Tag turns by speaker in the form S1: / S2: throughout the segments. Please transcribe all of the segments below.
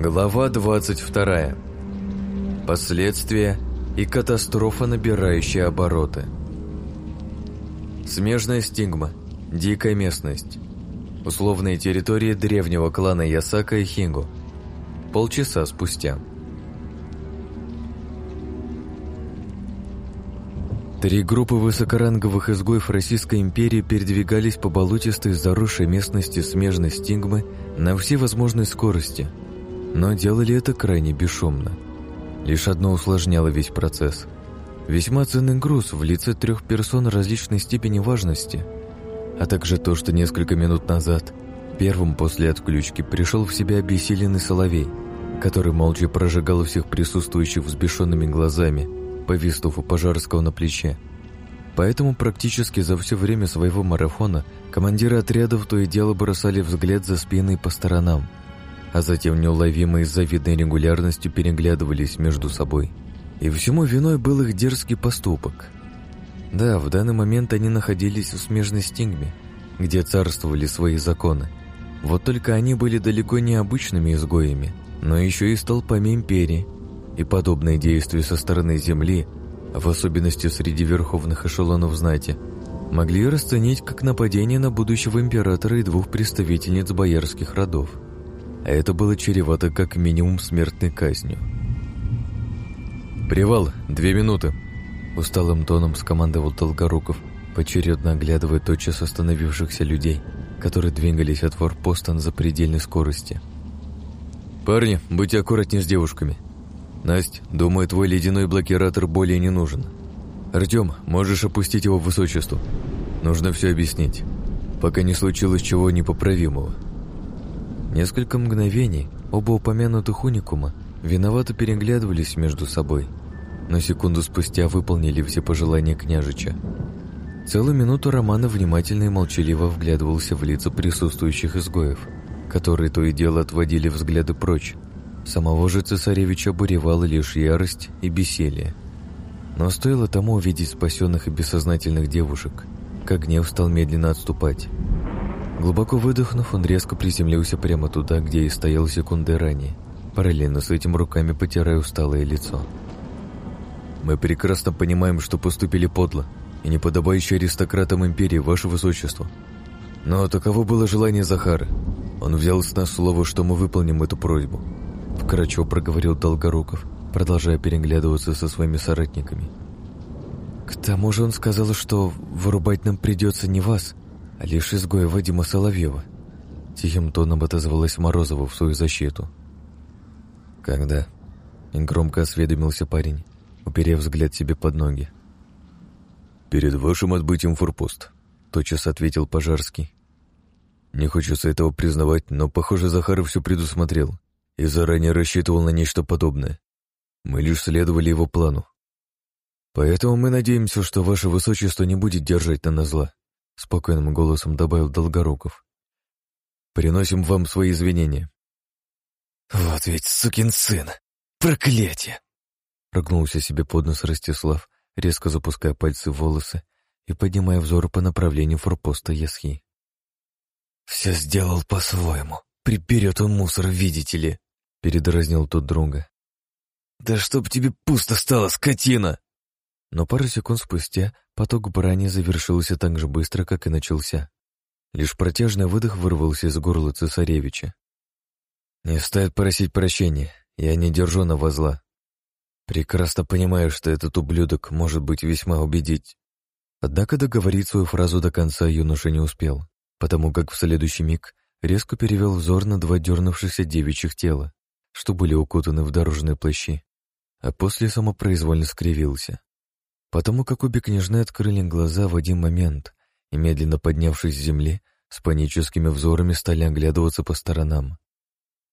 S1: Глава 22. Последствия и катастрофа, набирающая обороты. Смежная стигма. Дикая местность. Условные территории древнего клана Ясака и Хингу. Полчаса спустя. Три группы высокоранговых изгоев Российской империи передвигались по болотистой заросшей местности смежной стигмы на всей возможной скорости – но делали это крайне бесшумно. Лишь одно усложняло весь процесс. Весьма ценный груз в лице трех персон различной степени важности, а также то, что несколько минут назад первым после отключки пришел в себя обессиленный соловей, который молча прожигал всех присутствующих взбешенными глазами, повиснув у Пожарского на плече. Поэтому практически за все время своего марафона командиры отрядов то и дело бросали взгляд за спины по сторонам – а затем неуловимо и с завидной регулярностью переглядывались между собой. И всему виной был их дерзкий поступок. Да, в данный момент они находились в смежной стигме, где царствовали свои законы. Вот только они были далеко не обычными изгоями, но еще и столпами империи, и подобные действия со стороны Земли, в особенности среди верховных эшелонов знати, могли расценить как нападение на будущего императора и двух представительниц боярских родов а это было чревато как минимум смертной казнью. «Привал, две минуты!» Усталым тоном скомандовал Долгоруков, поочередно оглядывая тотчас остановившихся людей, которые двигались от форпоста на запредельной скорости. «Парни, будьте аккуратнее с девушками. Насть, думаю, твой ледяной блокиратор более не нужен. Артем, можешь опустить его в высочеству. Нужно все объяснить, пока не случилось чего непоправимого». Несколько мгновений оба упомянутых уникума виновато переглядывались между собой, но секунду спустя выполнили все пожелания княжича. Целую минуту Романа внимательно и молчаливо вглядывался в лица присутствующих изгоев, которые то и дело отводили взгляды прочь. Самого же цесаревича буревала лишь ярость и бессилие. Но стоило тому увидеть спасенных и бессознательных девушек, как гнев стал медленно отступать. Глубоко выдохнув, он резко приземлился прямо туда, где и стоял секунды ранее, параллельно с этим руками потирая усталое лицо. «Мы прекрасно понимаем, что поступили подло и неподобающе аристократам империи, ваше высочество. Но таково было желание Захара. Он взял с нас слово, что мы выполним эту просьбу», вкратчиво проговорил Долгоруков, продолжая переглядываться со своими соратниками. «К тому же он сказал, что вырубать нам придется не вас, лишь изгоя Вадима Соловьева. Тихим тоном отозвалась Морозова в свою защиту. «Когда?» — громко осведомился парень, уперев взгляд себе под ноги. «Перед вашим отбытием в форпост», — тотчас ответил Пожарский. «Не хочется этого признавать, но, похоже, Захаров все предусмотрел и заранее рассчитывал на нечто подобное. Мы лишь следовали его плану. Поэтому мы надеемся, что ваше высочество не будет держать на нас зла спокойным голосом добавил Долгоруков. Приносим вам свои извинения. Вот ведь сукин сын! Проклятие! Прогнулся себе под нос Ростислав, резко запуская пальцы в волосы и поднимая взор по направлению форпоста Ясхи. «Все сделал по-своему. Приперет он мусор, видите ли», — передразнил тот друга. «Да чтоб тебе пусто стало, скотина!» Но пару секунд спустя поток брани завершился так же быстро, как и начался. Лишь протяжный выдох вырвался из горла цесаревича. «Не стоит просить прощения, я не держу на вас зла. Прекрасно понимаю, что этот ублюдок может быть весьма убедить». Однако договорить свою фразу до конца юноша не успел, потому как в следующий миг резко перевел взор на два дернувшихся девичьих тела, что были укутаны в дорожные плащи, а после самопроизвольно скривился. Потому как обе княжны открыли глаза в один момент и, медленно поднявшись с земли, с паническими взорами стали оглядываться по сторонам.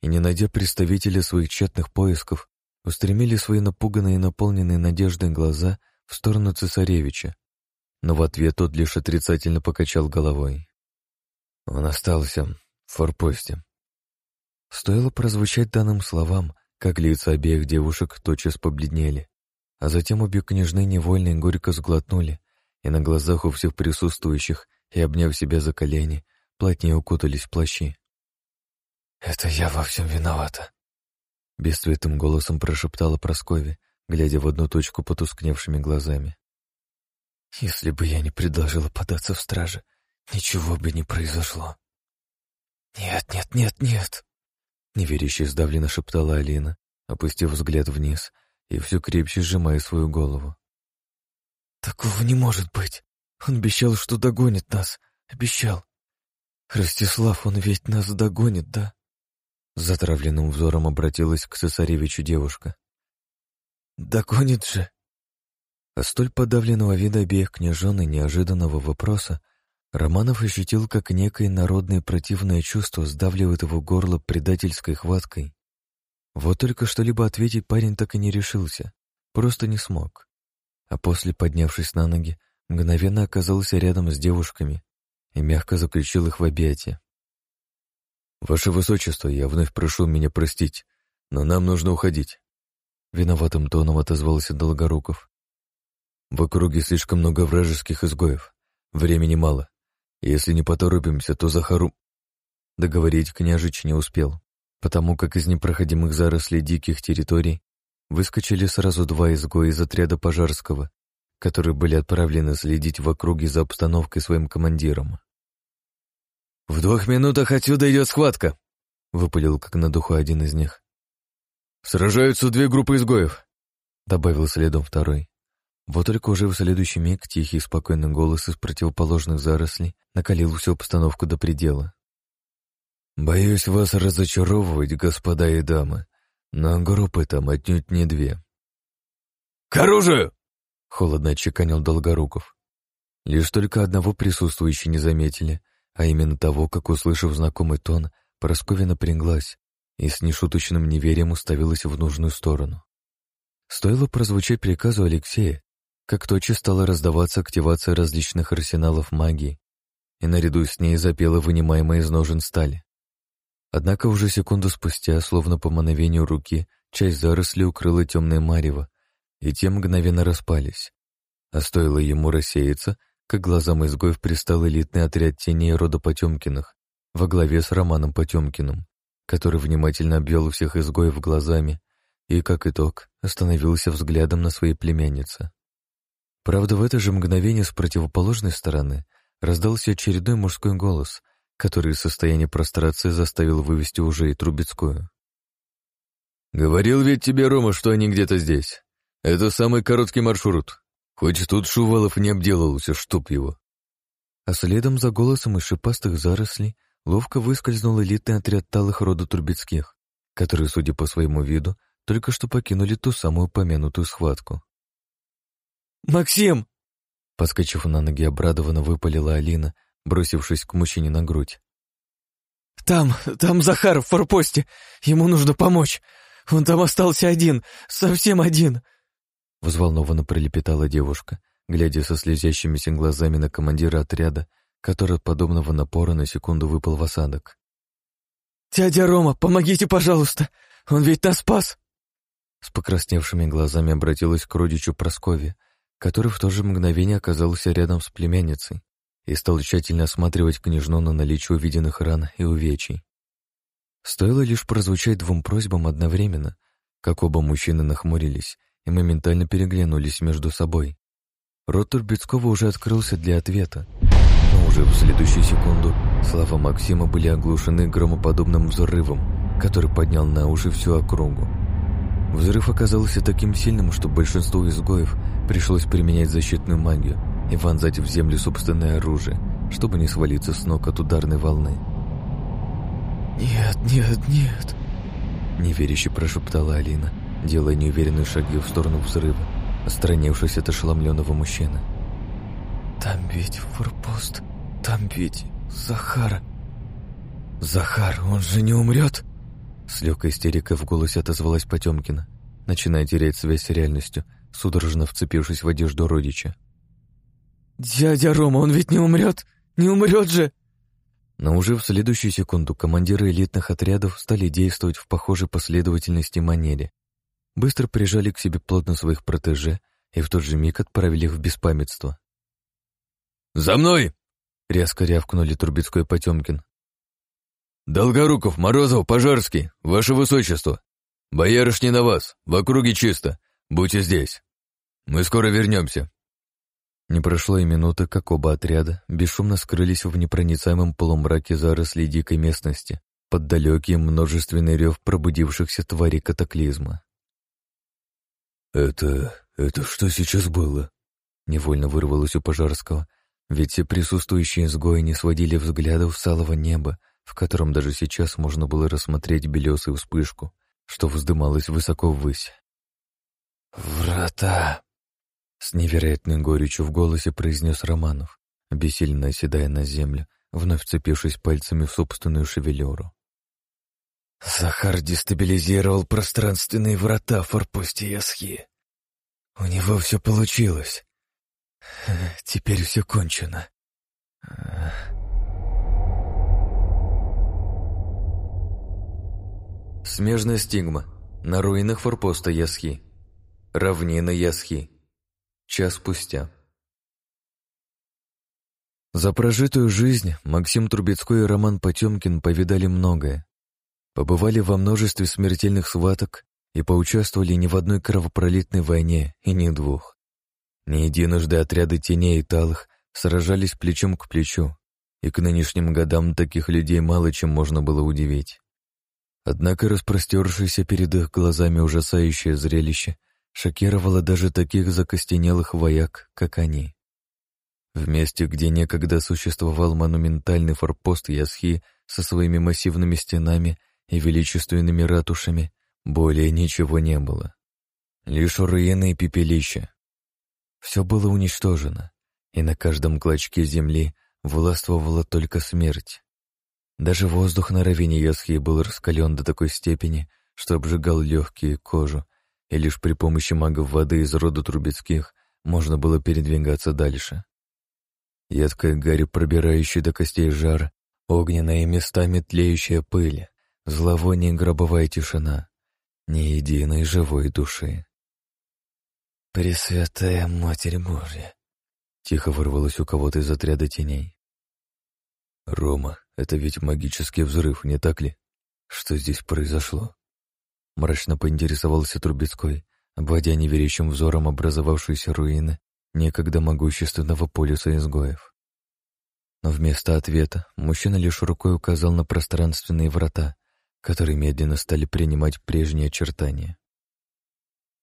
S1: И, не найдя представителя своих тщетных поисков, устремили свои напуганные и наполненные надеждой глаза в сторону цесаревича. Но в ответ тот лишь отрицательно покачал головой. Он остался в форпосте. Стоило прозвучать данным словам, как лица обеих девушек тотчас побледнели. А затем обе княжны невольно и горько сглотнули, и на глазах у всех присутствующих, и обняв себя за колени, плотнее укутались в плащи. «Это я во всем виновата», Бесцветным голосом прошептала Прасковья, глядя в одну точку потускневшими глазами. «Если бы я не предложила податься в страже, ничего бы не произошло». «Нет, нет, нет, нет!» Неверяще сдавленно шептала Алина, опустив взгляд вниз и все крепче сжимая свою голову. «Такого не может быть! Он обещал, что догонит нас. Обещал. Ростислав, он ведь нас догонит, да?» Затравленным взором обратилась к цесаревичу девушка. «Догонит же!» А столь подавленного вида обеих княжон и неожиданного вопроса Романов ощутил, как некое народное противное чувство сдавливает его горло предательской хваткой. Вот только что-либо ответить парень так и не решился, просто не смог. А после, поднявшись на ноги, мгновенно оказался рядом с девушками и мягко заключил их в объятия. «Ваше Высочество, я вновь прошу меня простить, но нам нужно уходить», — виноватым тоном отозвался Долгоруков. «В округе слишком много вражеских изгоев, времени мало. Если не поторопимся, то Захару...» Договорить княжич не успел, потому как из непроходимых зарослей диких территорий выскочили сразу два изгоя из отряда Пожарского, которые были отправлены следить в округе за обстановкой своим командиром. «В двух минутах отсюда идет схватка!» — выпалил как на духу один из них. «Сражаются две группы изгоев!» — добавил следом второй. Вот только уже в следующий миг тихий спокойный голос из противоположных зарослей накалил всю обстановку до предела. «Боюсь вас разочаровывать, господа и дамы, но группы там отнюдь не две».
S2: «К оружию!»
S1: — холодно отчеканил Долгоруков. Лишь только одного присутствующие не заметили, а именно того, как, услышав знакомый тон, Поросковья напряглась и с нешуточным неверием уставилась в нужную сторону. Стоило прозвучать приказу Алексея, как тотчас стала раздаваться активация различных арсеналов магии, и наряду с ней запела вынимаемая из ножен стали. Однако уже секунду спустя, словно по мановению руки, часть заросли укрыла темное марево, и те мгновенно распались. А стоило ему рассеяться, как глазам изгоев пристал элитный отряд теней рода Потемкиных во главе с Романом Потемкиным, который внимательно обвел всех изгоев глазами и, как итог, остановился взглядом на своей племяннице. Правда, в это же мгновение с противоположной стороны раздался очередной мужской голос, который из состояния прострации заставил вывести уже и Трубецкую.
S2: «Говорил ведь тебе, Рома, что они где-то здесь. Это самый короткий маршрут. Хоть тут Шувалов не обделался, чтоб его».
S1: А следом за голосом из шипастых зарослей ловко выскользнул элитный отряд талых рода Трубецких, которые, судя по своему виду, только что покинули ту самую помянутую схватку.
S3: «Максим!»
S1: Подскочив на ноги, обрадованно выпалила Алина, бросившись к мужчине на грудь.
S3: «Там, там Захар в форпосте. Ему нужно помочь. Он там остался один, совсем один!»
S1: Взволнованно пролепетала девушка, глядя со слезящимися глазами на командира отряда, который от подобного напора на секунду выпал в осадок.
S3: «Дядя Рома, помогите, пожалуйста! Он ведь нас спас!»
S1: С покрасневшими глазами обратилась к родичу Прасковья, который в то же мгновение оказался рядом с племянницей и стал тщательно осматривать княжну на наличие увиденных ран и увечий. Стоило лишь прозвучать двум просьбам одновременно, как оба мужчины нахмурились и моментально переглянулись между собой. Рот Турбецкого уже открылся для ответа, но уже в следующую секунду слова Максима были оглушены громоподобным взрывом, который поднял на уши всю округу. Взрыв оказался таким сильным, что большинству изгоев пришлось применять защитную магию и вонзать в землю собственное оружие, чтобы не свалиться с ног от ударной волны.
S3: «Нет, нет, нет!»
S1: Неверяще прошептала Алина, делая неуверенные шаги в сторону взрыва, отстранившись от ошеломленного мужчины.
S3: «Там ведь форпост, там ведь Захар...» «Захар, он же не умрет?»
S1: С легкой истерикой в голосе отозвалась Потемкина, начиная терять связь с реальностью, судорожно вцепившись в одежду родича.
S3: «Дядя Рома, он ведь не умрет? Не умрет же!»
S1: Но уже в следующую секунду командиры элитных отрядов стали действовать в похожей последовательности и манере. Быстро прижали к себе плотно своих протеже и в тот же миг отправили их в беспамятство.
S2: «За мной!»
S1: — резко рявкнули Трубецкой и Потемкин,
S2: «Долгоруков, Морозов, Пожарский, Ваше Высочество! Боярышни на вас, в округе чисто. Будьте здесь. Мы скоро вернемся».
S1: Не прошло и минуты, как оба отряда бесшумно скрылись в непроницаемом полумраке зарослей дикой местности под далекий множественный рев пробудившихся тварей катаклизма.
S2: «Это... это что сейчас было?»
S1: Невольно вырвалось у Пожарского, ведь все присутствующие изгои не сводили взглядов с алого неба, в котором даже сейчас можно было рассмотреть белесую вспышку, что вздымалась высоко ввысь.
S3: «Врата!»
S1: С невероятной горечью в голосе произнес Романов, бессильно оседая на землю, вновь вцепившись пальцами в собственную шевелюру.
S3: Захар дестабилизировал пространственные врата в форпосте Ясхи. У него все получилось. Теперь все кончено.
S1: Смежная стигма. На руинах форпоста Ясхи. Равнина Ясхи. Час спустя. За прожитую жизнь Максим Трубецкой и Роман Потемкин повидали многое. Побывали во множестве смертельных сваток и поучаствовали не в одной кровопролитной войне и не двух. Не единожды отряды теней и талых сражались плечом к плечу, и к нынешним годам таких людей мало чем можно было удивить. Однако распростершееся перед их глазами ужасающее зрелище шокировало даже таких закостенелых вояк, как они. В месте, где некогда существовал монументальный форпост Ясхи со своими массивными стенами и величественными ратушами, более ничего не было. Лишь руины и пепелища. Все было уничтожено, и на каждом клочке земли властвовала только смерть. Даже воздух на равине Ясхи был раскален до такой степени, что обжигал легкие кожу, и лишь при помощи магов воды из рода Трубецких можно было передвигаться дальше. Едкая гарь, пробирающая до костей жар, огненная и местами тлеющая пыль, зловоние гробовая тишина, ни единой живой души.
S3: «Пресвятая Матерь Божья!» — тихо вырвалось у кого-то из отряда теней.
S1: «Рома, это ведь магический взрыв, не так ли? Что здесь произошло?» Мрачно поинтересовался Трубецкой, обводя неверящим взором образовавшиеся руины некогда могущественного полюса изгоев. Но вместо ответа мужчина лишь рукой указал на пространственные врата, которые медленно стали принимать прежние очертания.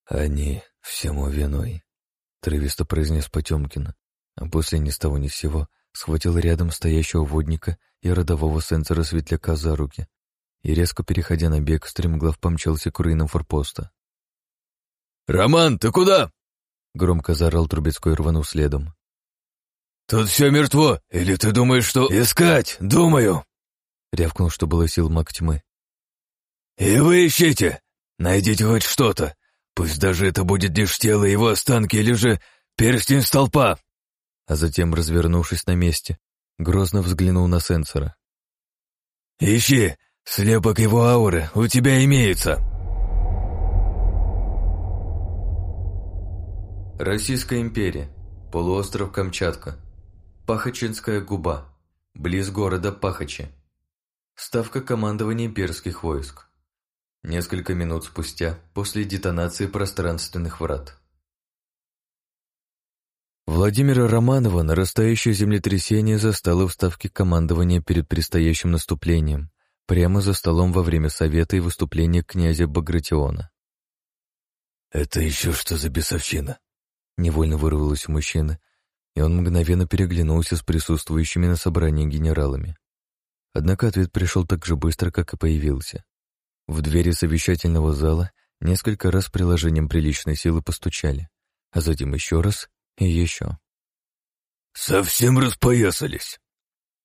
S1: «Они всему виной», — трависто произнес Потемкин, а после ни с того ни с сего схватил рядом стоящего водника и родового сенсора светляка за руки и, резко переходя на бег, стремглав помчался к руинам форпоста.
S2: «Роман, ты куда?»
S1: — громко заорал Трубецкой, рванув следом.
S2: «Тут все мертво, или ты думаешь, что...»
S3: «Искать, думаю!»
S1: — рявкнул, что было сил маг тьмы.
S2: «И вы ищите! Найдите хоть что-то! Пусть даже это будет лишь тело его останки или же перстень столпа!»
S1: А затем, развернувшись на месте, грозно взглянул на сенсора.
S2: «Ищи! Слепок его ауры у тебя имеется!»
S1: Российская империя. Полуостров Камчатка. Пахачинская губа. Близ города Пахачи. Ставка командования имперских войск. Несколько минут спустя, после детонации пространственных врат. Владимира Романова нарастающее землетрясение застало в ставке командования перед предстоящим наступлением, прямо за столом во время совета и выступления князя Багратиона.
S2: «Это еще что за бесовщина?»
S1: Невольно вырвалось у мужчины, и он мгновенно переглянулся с присутствующими на собрании генералами. Однако ответ пришел так же быстро, как и появился. В двери совещательного зала несколько раз приложением приличной силы постучали, а затем еще раз и еще.
S2: «Совсем распоясались!»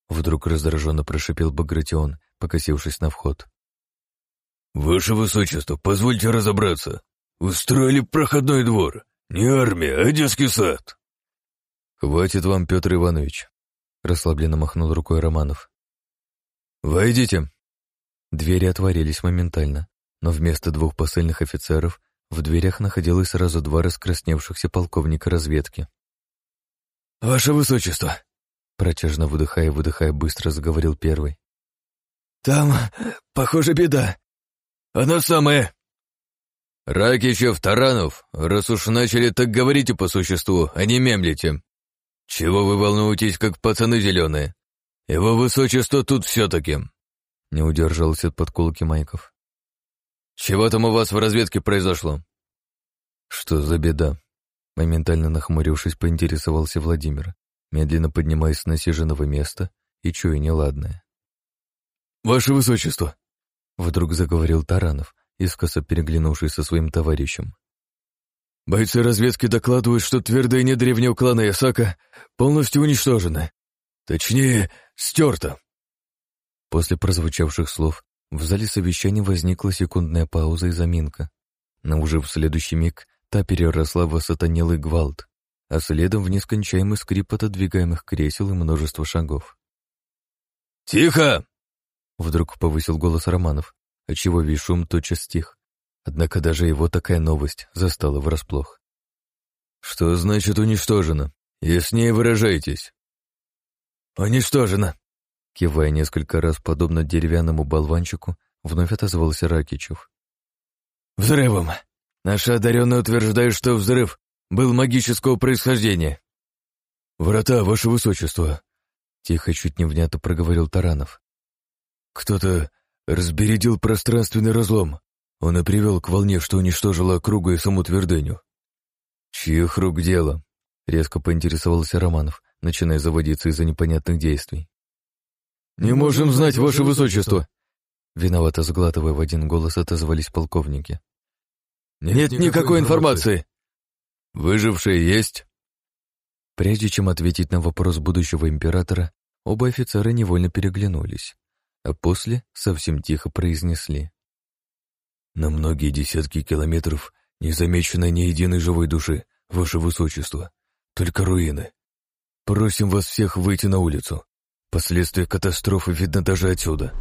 S1: Вдруг раздраженно прошипел Багратион, покосившись на вход.
S2: «Ваше Высочество, позвольте разобраться. Устроили проходной двор. Не армия, а детский сад».
S1: «Хватит вам, Петр Иванович», — расслабленно махнул рукой Романов. «Войдите», Двери отворились моментально, но вместо двух посыльных офицеров в дверях находилось сразу два раскрасневшихся полковника разведки.
S3: «Ваше Высочество!»
S1: Протяжно выдыхая и выдыхая, быстро заговорил первый.
S3: «Там, похоже, беда».
S2: «Она самая!» «Ракичев, Таранов, раз уж начали, так говорите по существу, а не мемлите. Чего вы волнуетесь, как пацаны зеленые? Его высочество тут все-таки».
S1: Не удержался от подколки Майков.
S2: «Чего там у вас в разведке произошло?»
S1: «Что за беда?» Моментально нахмурившись, поинтересовался Владимир, медленно поднимаясь с насиженного места и чуя неладное.
S2: «Ваше высочество!»
S1: Вдруг заговорил Таранов, искоса переглянувшись со своим товарищем.
S2: «Бойцы разведки докладывают, что твердыня древнего клана Ясака полностью уничтожена. Точнее, стерта».
S1: После прозвучавших слов в зале совещания возникла секундная пауза и заминка. Но уже в следующий миг та переросла в осатанелый гвалт, а следом в нескончаемый скрип отодвигаемых кресел и множество шагов.
S2: «Тихо!»
S1: Вдруг повысил голос Романов, отчего весь шум тотчас стих. Однако даже его такая новость застала врасплох.
S2: «Что значит уничтожено? Яснее выражайтесь».
S1: «Уничтожено!» Кивая несколько раз, подобно деревянному болванчику, вновь отозвался Ракичев.
S2: «Взрывом! Наши одаренные утверждают, что взрыв был магического происхождения». «Врата, ваше высочество!»
S1: Тихо, чуть невнятно проговорил Таранов.
S2: «Кто-то разбередил пространственный разлом. Он и привел к волне, что уничтожило округу и саму твердыню».
S1: «Чьих рук дело?» — резко поинтересовался Романов, начиная заводиться из-за непонятных действий.
S2: «Не можем знать, ваше высочество!»
S1: Виновато сглатывая в один голос, отозвались полковники.
S2: «Нет, Нет никакой информации!» «Выжившие есть?»
S1: Прежде чем ответить на вопрос будущего императора, оба офицера невольно переглянулись, а после совсем тихо произнесли.
S2: «На многие десятки километров не замечено ни единой живой души, ваше высочество, только руины. Просим вас всех выйти на улицу. Последствия катастрофы видно даже отсюда».